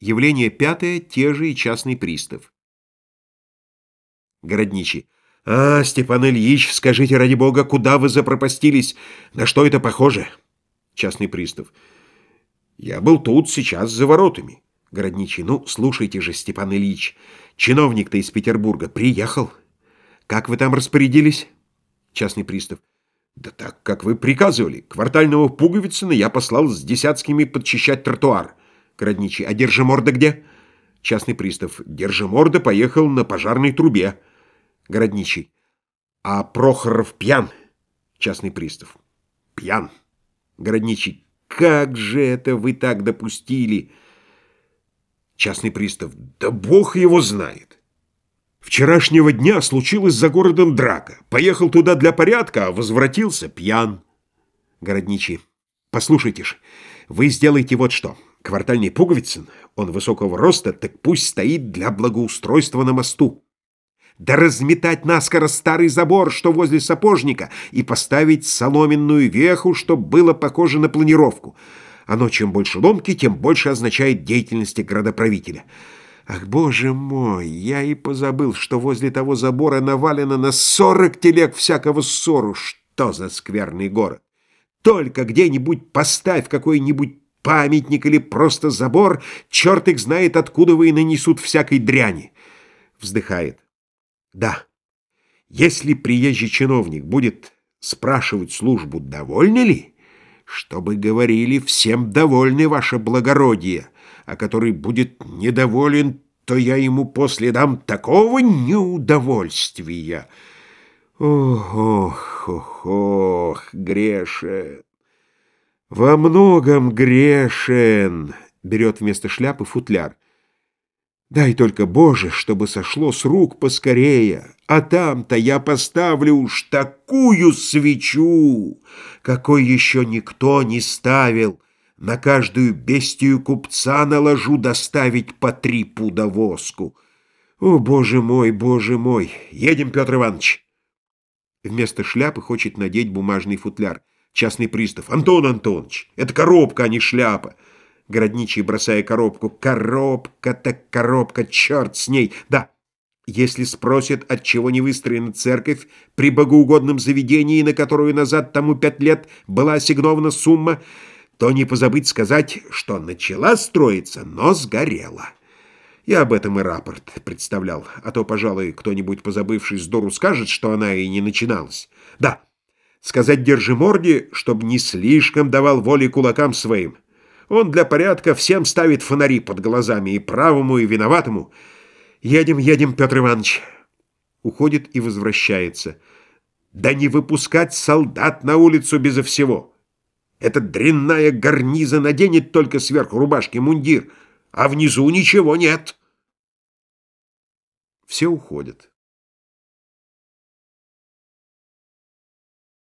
Явление пятое, те же и частный пристав. Городничий. «А, Степан Ильич, скажите, ради бога, куда вы запропастились? На что это похоже?» Частный пристав. «Я был тут, сейчас, за воротами». Городничий. «Ну, слушайте же, Степан Ильич, чиновник-то из Петербурга приехал. Как вы там распорядились?» Частный пристав. «Да так, как вы приказывали. Квартального Пуговицына я послал с десятскими подчищать тротуар». Городничий. А Держиморда где? Частный пристав. Держиморда поехал на пожарной трубе. Городничий. А Прохоров пьян? Частный пристав. Пьян. Городничий. Как же это вы так допустили? Частный пристав. Да бог его знает. Вчерашнего дня случилась за городом драка. Поехал туда для порядка, а возвратился пьян. Городничий. Послушайте ж, вы сделайте вот что. Квартальный Пуговицын, он высокого роста, так пусть стоит для благоустройства на мосту. Да разметать наскоро старый забор, что возле сапожника, и поставить соломенную веху, чтоб было похоже на планировку. Оно чем больше ломки, тем больше означает деятельности градоправителя. Ах, боже мой, я и позабыл, что возле того забора навалено на сорок телег всякого ссору. Что за скверный город! Только где-нибудь поставь какой-нибудь памятник или просто забор, черт их знает, откуда вы и нанесут всякой дряни. Вздыхает. Да, если приезжий чиновник будет спрашивать службу, довольны ли, чтобы говорили всем довольны, ваше благородие, а который будет недоволен, то я ему после дам такого неудовольствия. Ох, ох, ох, ох, грешен. «Во многом грешен», — берет вместо шляпы футляр. «Дай только, Боже, чтобы сошло с рук поскорее, а там-то я поставлю уж такую свечу, какой еще никто не ставил. На каждую бестию купца наложу доставить по три пуда воску. О, Боже мой, Боже мой! Едем, Петр Иванович!» Вместо шляпы хочет надеть бумажный футляр. Частный пристав. «Антон Антонович, это коробка, а не шляпа!» Городничий, бросая коробку. «Коробка так коробка, черт с ней!» «Да, если спросят, от чего не выстроена церковь при богоугодном заведении, на которую назад тому пять лет была ассигнована сумма, то не позабыть сказать, что начала строиться, но сгорела». Я об этом и рапорт представлял, а то, пожалуй, кто-нибудь, позабывший с дуру, скажет, что она и не начиналась. Да, Сказать держи морде, чтоб не слишком давал воли кулакам своим. Он для порядка всем ставит фонари под глазами, и правому, и виноватому. Едем, едем, Петр Иванович. Уходит и возвращается. Да не выпускать солдат на улицу безо всего. Эта дрянная гарниза наденет только сверху рубашки мундир, а внизу ничего нет. Все уходят.